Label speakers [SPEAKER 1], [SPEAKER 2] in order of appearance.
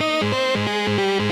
[SPEAKER 1] Música